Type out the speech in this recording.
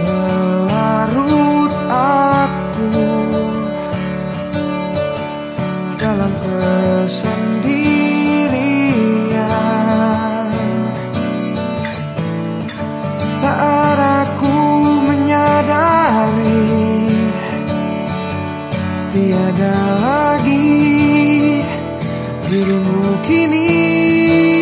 Melarut aku Dalam kesendirian. Saat aku menyadari Tiada lagi dirimu kini.